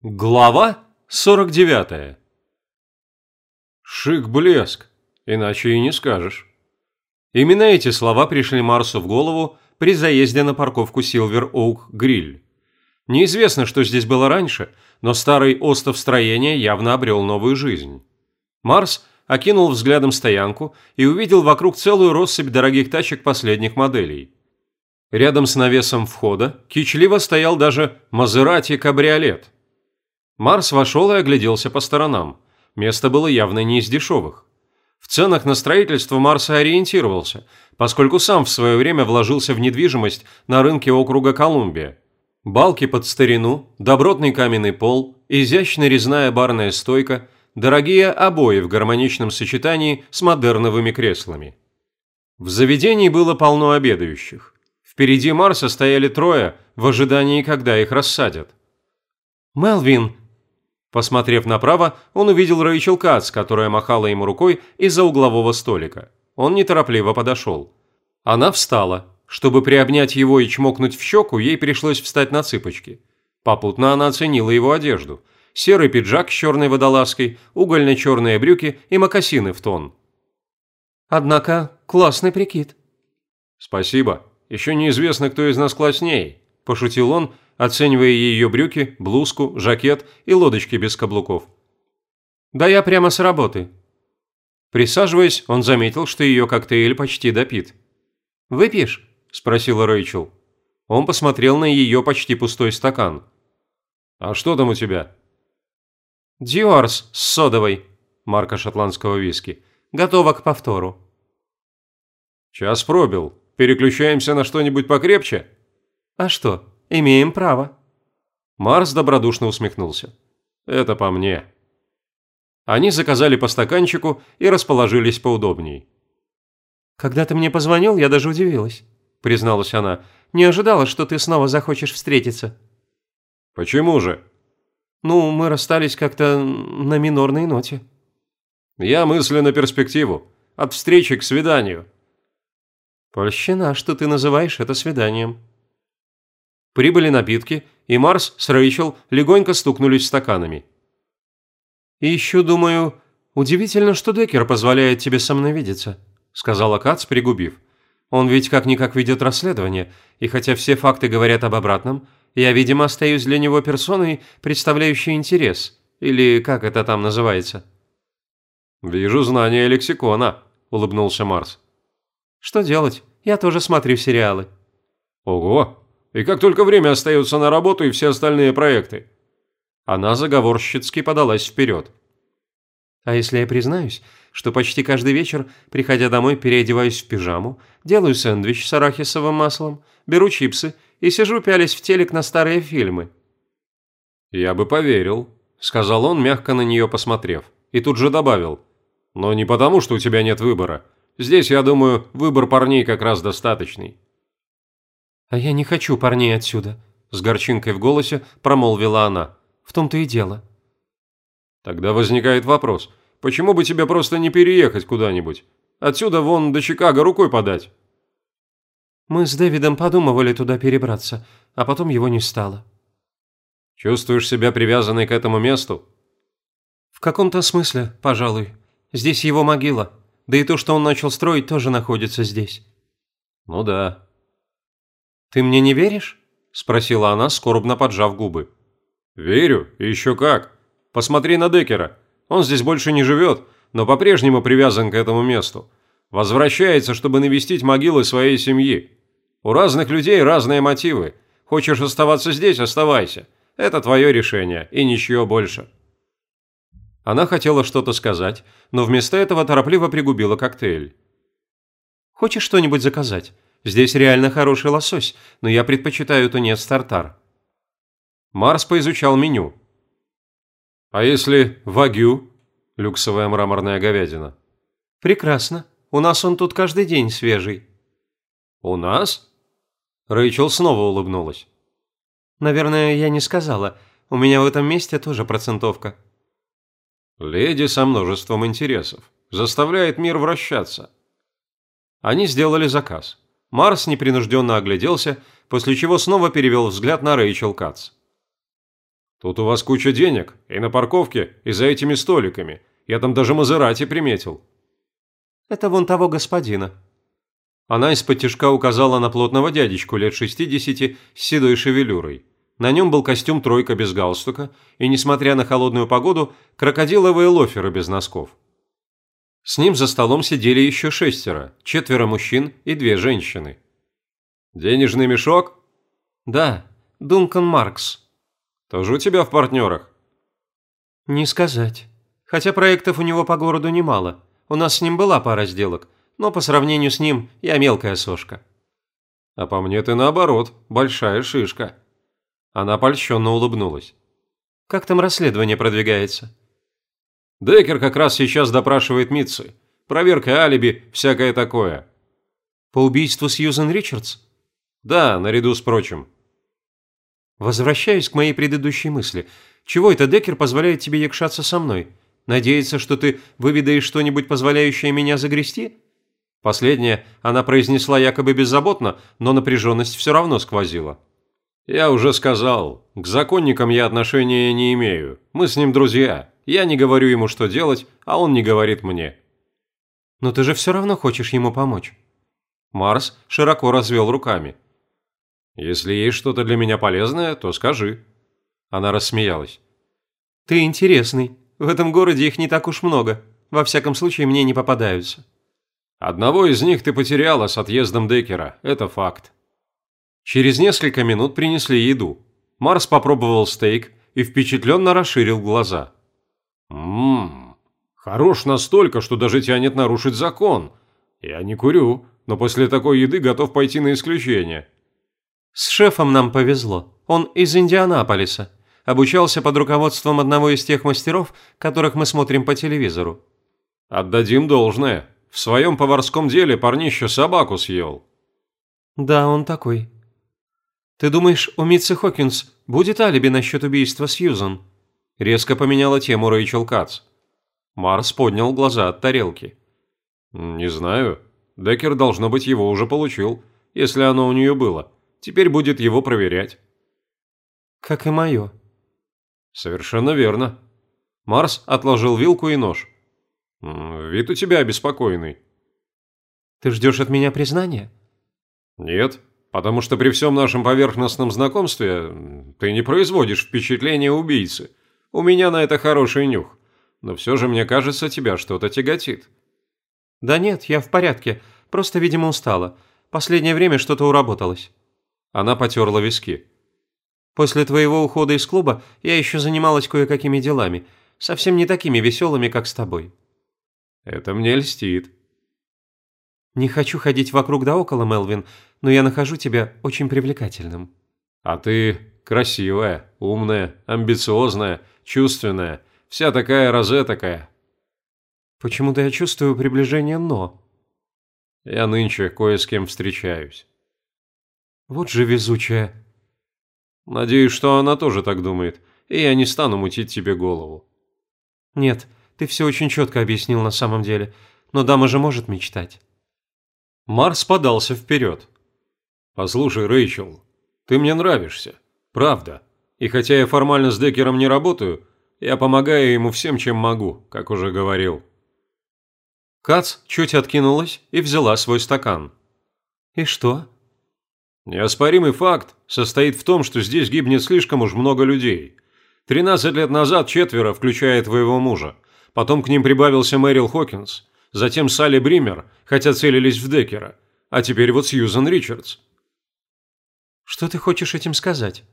Глава 49 Шик-блеск, иначе и не скажешь. Именно эти слова пришли Марсу в голову при заезде на парковку Silver Oak Grill. Неизвестно, что здесь было раньше, но старый остов строения явно обрел новую жизнь. Марс окинул взглядом стоянку и увидел вокруг целую россыпь дорогих тачек последних моделей. Рядом с навесом входа кичливо стоял даже Мазерати кабриолет – Марс вошел и огляделся по сторонам. Место было явно не из дешевых. В ценах на строительство Марса ориентировался, поскольку сам в свое время вложился в недвижимость на рынке округа Колумбия. Балки под старину, добротный каменный пол, изящная резная барная стойка, дорогие обои в гармоничном сочетании с модерновыми креслами. В заведении было полно обедающих. Впереди Марса стояли трое в ожидании, когда их рассадят. «Мелвин, Посмотрев направо, он увидел Рэйчел Кац, которая махала ему рукой из-за углового столика. Он неторопливо подошел. Она встала. Чтобы приобнять его и чмокнуть в щеку, ей пришлось встать на цыпочки. Попутно она оценила его одежду. Серый пиджак с черной водолазкой, угольно-черные брюки и мокасины в тон. «Однако классный прикид». «Спасибо. Еще неизвестно, кто из нас классней», – пошутил он, – оценивая ее брюки, блузку, жакет и лодочки без каблуков. «Да я прямо с работы». Присаживаясь, он заметил, что ее коктейль почти допит. «Выпьешь?» – спросила Рэйчел. Он посмотрел на ее почти пустой стакан. «А что там у тебя?» «Диорс с содовой», марка шотландского виски. «Готова к повтору». «Час пробил. Переключаемся на что-нибудь покрепче?» «А что, Имеем право». Марс добродушно усмехнулся. «Это по мне». Они заказали по стаканчику и расположились поудобней. «Когда ты мне позвонил, я даже удивилась», – призналась она. «Не ожидала, что ты снова захочешь встретиться». «Почему же?» «Ну, мы расстались как-то на минорной ноте». «Я мыслю на перспективу. От встречи к свиданию». «Польщена, что ты называешь это свиданием», Прибыли напитки, и Марс с Рэйчел легонько стукнулись стаканами. «И еще думаю, удивительно, что Деккер позволяет тебе со мной видеться», сказала Кац, пригубив. «Он ведь как-никак ведет расследование, и хотя все факты говорят об обратном, я, видимо, остаюсь для него персоной, представляющей интерес, или как это там называется». «Вижу знания лексикона», – улыбнулся Марс. «Что делать? Я тоже смотрю сериалы». «Ого! И как только время остается на работу и все остальные проекты. Она заговорщицки подалась вперед. А если я признаюсь, что почти каждый вечер, приходя домой, переодеваюсь в пижаму, делаю сэндвич с арахисовым маслом, беру чипсы и сижу пялись в телек на старые фильмы. «Я бы поверил», – сказал он, мягко на нее посмотрев, и тут же добавил. «Но не потому, что у тебя нет выбора. Здесь, я думаю, выбор парней как раз достаточный. «А я не хочу парней отсюда», – с горчинкой в голосе промолвила она. «В том-то и дело». Тогда возникает вопрос, почему бы тебе просто не переехать куда-нибудь? Отсюда вон до Чикаго рукой подать. Мы с Дэвидом подумывали туда перебраться, а потом его не стало. Чувствуешь себя привязанной к этому месту? В каком-то смысле, пожалуй. Здесь его могила. Да и то, что он начал строить, тоже находится здесь. Ну да, «Ты мне не веришь?» – спросила она, скорбно поджав губы. «Верю, и еще как. Посмотри на Декера. Он здесь больше не живет, но по-прежнему привязан к этому месту. Возвращается, чтобы навестить могилы своей семьи. У разных людей разные мотивы. Хочешь оставаться здесь – оставайся. Это твое решение, и ничего больше». Она хотела что-то сказать, но вместо этого торопливо пригубила коктейль. «Хочешь что-нибудь заказать? Здесь реально хороший лосось, но я предпочитаю тунец тартар». Марс поизучал меню. «А если вагю?» – люксовая мраморная говядина. «Прекрасно. У нас он тут каждый день свежий». «У нас?» Рэйчел снова улыбнулась. «Наверное, я не сказала. У меня в этом месте тоже процентовка». «Леди со множеством интересов. Заставляет мир вращаться». Они сделали заказ. Марс непринужденно огляделся, после чего снова перевел взгляд на Рэйчел Кац. Тут у вас куча денег, и на парковке, и за этими столиками. Я там даже Мазерати приметил». «Это вон того господина». Она из-под тяжка указала на плотного дядечку лет 60 с седой шевелюрой. На нем был костюм тройка без галстука и, несмотря на холодную погоду, крокодиловые лоферы без носков. С ним за столом сидели еще шестеро, четверо мужчин и две женщины. «Денежный мешок?» «Да, Дункан Маркс». «Тоже у тебя в партнерах?» «Не сказать. Хотя проектов у него по городу немало. У нас с ним была пара сделок, но по сравнению с ним я мелкая сошка». «А по мне ты наоборот, большая шишка». Она польщенно улыбнулась. «Как там расследование продвигается?» Деккер как раз сейчас допрашивает Митцы. Проверка алиби, всякое такое. По убийству Сьюзен Ричардс? Да, наряду с прочим. Возвращаюсь к моей предыдущей мысли. Чего это Деккер позволяет тебе якшаться со мной? Надеется, что ты выведаешь что-нибудь, позволяющее меня загрести? Последнее она произнесла якобы беззаботно, но напряженность все равно сквозила. «Я уже сказал, к законникам я отношения не имею. Мы с ним друзья. Я не говорю ему, что делать, а он не говорит мне». «Но ты же все равно хочешь ему помочь». Марс широко развел руками. «Если есть что-то для меня полезное, то скажи». Она рассмеялась. «Ты интересный. В этом городе их не так уж много. Во всяком случае, мне не попадаются». «Одного из них ты потеряла с отъездом Деккера. Это факт». Через несколько минут принесли еду. Марс попробовал стейк и впечатленно расширил глаза. «Ммм, хорош настолько, что даже тянет нарушить закон. Я не курю, но после такой еды готов пойти на исключение». «С шефом нам повезло. Он из Индианаполиса. Обучался под руководством одного из тех мастеров, которых мы смотрим по телевизору». «Отдадим должное. В своем поварском деле парнище собаку съел». «Да, он такой», «Ты думаешь, у Митцы Хокинс будет алиби насчет убийства Сьюзан?» Резко поменяла тему Рэйчел Кац. Марс поднял глаза от тарелки. «Не знаю. Деккер, должно быть, его уже получил, если оно у нее было. Теперь будет его проверять». «Как и мое». «Совершенно верно». Марс отложил вилку и нож. «Вид у тебя обеспокоенный». «Ты ждешь от меня признания?» «Нет, Потому что при всем нашем поверхностном знакомстве ты не производишь впечатления убийцы. У меня на это хороший нюх. Но все же, мне кажется, тебя что-то тяготит». «Да нет, я в порядке. Просто, видимо, устала. Последнее время что-то уработалось». Она потерла виски. «После твоего ухода из клуба я еще занималась кое-какими делами. Совсем не такими веселыми, как с тобой». «Это мне льстит», «Не хочу ходить вокруг да около, Мелвин, но я нахожу тебя очень привлекательным». «А ты красивая, умная, амбициозная, чувственная, вся такая розетокая». «Почему-то я чувствую приближение «но». Я нынче кое с кем встречаюсь». «Вот же везучая». «Надеюсь, что она тоже так думает, и я не стану мутить тебе голову». «Нет, ты все очень четко объяснил на самом деле, но дама же может мечтать». Марс подался вперед. «Послушай, Рэйчел, ты мне нравишься. Правда. И хотя я формально с Деккером не работаю, я помогаю ему всем, чем могу, как уже говорил». Кац чуть откинулась и взяла свой стакан. «И что?» «Неоспоримый факт состоит в том, что здесь гибнет слишком уж много людей. Тринадцать лет назад четверо, включая твоего мужа. Потом к ним прибавился Мэрил Хокинс затем Салли Бример, хотя целились в Деккера, а теперь вот Сьюзан Ричардс. Что ты хочешь этим сказать?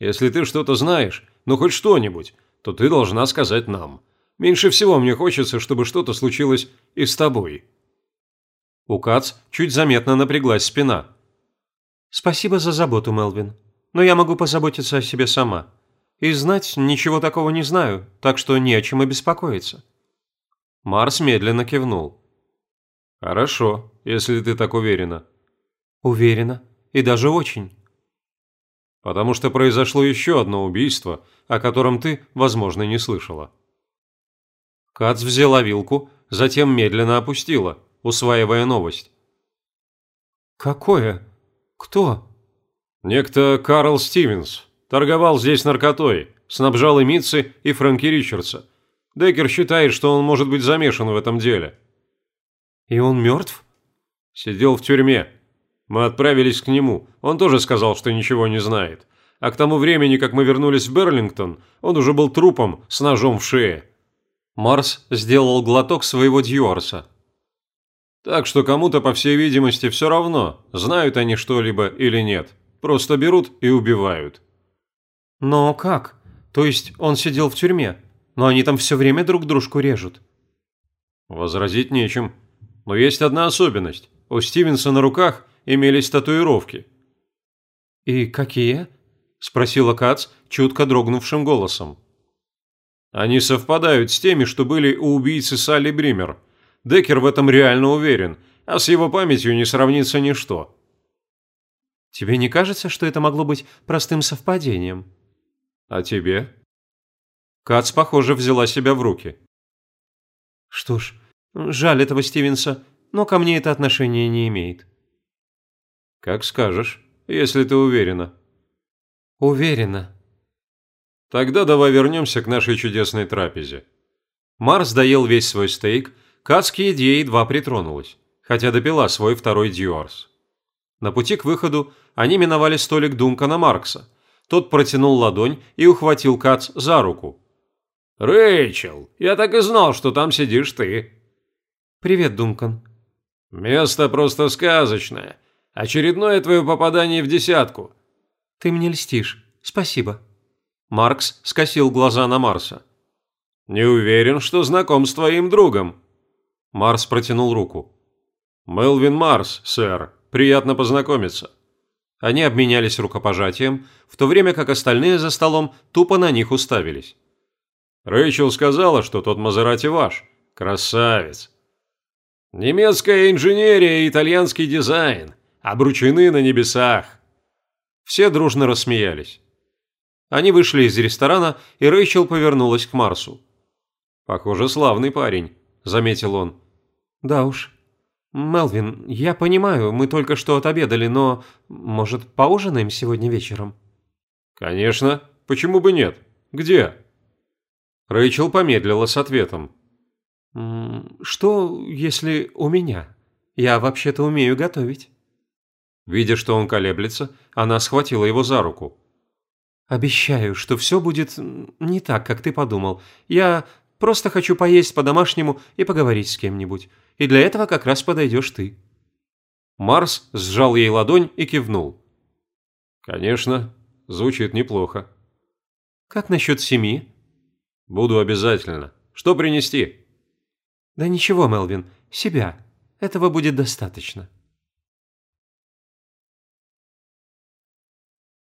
Если ты что-то знаешь, ну хоть что-нибудь, то ты должна сказать нам. Меньше всего мне хочется, чтобы что-то случилось и с тобой. У Кац чуть заметно напряглась спина. Спасибо за заботу, Мелвин. Но я могу позаботиться о себе сама. И знать ничего такого не знаю, так что не о чем и беспокоиться. Марс медленно кивнул. «Хорошо, если ты так уверена». «Уверена. И даже очень». «Потому что произошло еще одно убийство, о котором ты, возможно, не слышала». Кац взяла вилку, затем медленно опустила, усваивая новость. «Какое? Кто?» «Некто Карл Стивенс. Торговал здесь наркотой, снабжал и Митцы, и Фрэнки Ричардса. Деккер считает, что он может быть замешан в этом деле». «И он мертв?» «Сидел в тюрьме. Мы отправились к нему. Он тоже сказал, что ничего не знает. А к тому времени, как мы вернулись в Берлингтон, он уже был трупом с ножом в шее». Марс сделал глоток своего Дьюарса. «Так что кому-то, по всей видимости, все равно, знают они что-либо или нет. Просто берут и убивают». «Но как? То есть он сидел в тюрьме, но они там все время друг дружку режут?» «Возразить нечем. Но есть одна особенность. У Стивенса на руках имелись татуировки». «И какие?» – спросила Кац чутко дрогнувшим голосом. «Они совпадают с теми, что были у убийцы Салли Бример. Деккер в этом реально уверен, а с его памятью не сравнится ничто». «Тебе не кажется, что это могло быть простым совпадением?» «А тебе?» Кац, похоже, взяла себя в руки. «Что ж, жаль этого Стивенса, но ко мне это отношение не имеет». «Как скажешь, если ты уверена». «Уверена». «Тогда давай вернемся к нашей чудесной трапезе». Марс доел весь свой стейк, Кац к еде едва притронулась, хотя допила свой второй дьюарс. На пути к выходу они миновали столик Дункана Маркса – тот протянул ладонь и ухватил Кац за руку. «Рэйчел, я так и знал, что там сидишь ты». «Привет, Дункан». «Место просто сказочное. Очередное твое попадание в десятку». «Ты мне льстишь. Спасибо». Маркс скосил глаза на Марса. «Не уверен, что знаком с твоим другом». Марс протянул руку. «Мелвин Марс, сэр. Приятно познакомиться». Они обменялись рукопожатием, в то время как остальные за столом тупо на них уставились. «Рэйчел сказала, что тот Мазерати ваш. Красавец!» «Немецкая инженерия и итальянский дизайн. Обручены на небесах!» Все дружно рассмеялись. Они вышли из ресторана, и Рэйчел повернулась к Марсу. «Похоже, славный парень», – заметил он. «Да уж», «Мелвин, я понимаю, мы только что отобедали, но, может, поужинаем сегодня вечером?» «Конечно. Почему бы нет? Где?» Рэйчел помедлила с ответом. «Что, если у меня? Я вообще-то умею готовить». Видя, что он колеблется, она схватила его за руку. «Обещаю, что все будет не так, как ты подумал. Я просто хочу поесть по-домашнему и поговорить с кем-нибудь и для этого как раз подойдешь ты». Марс сжал ей ладонь и кивнул. «Конечно, звучит неплохо». «Как насчет семи?» «Буду обязательно. Что принести?» «Да ничего, Мелвин, себя. Этого будет достаточно».